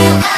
I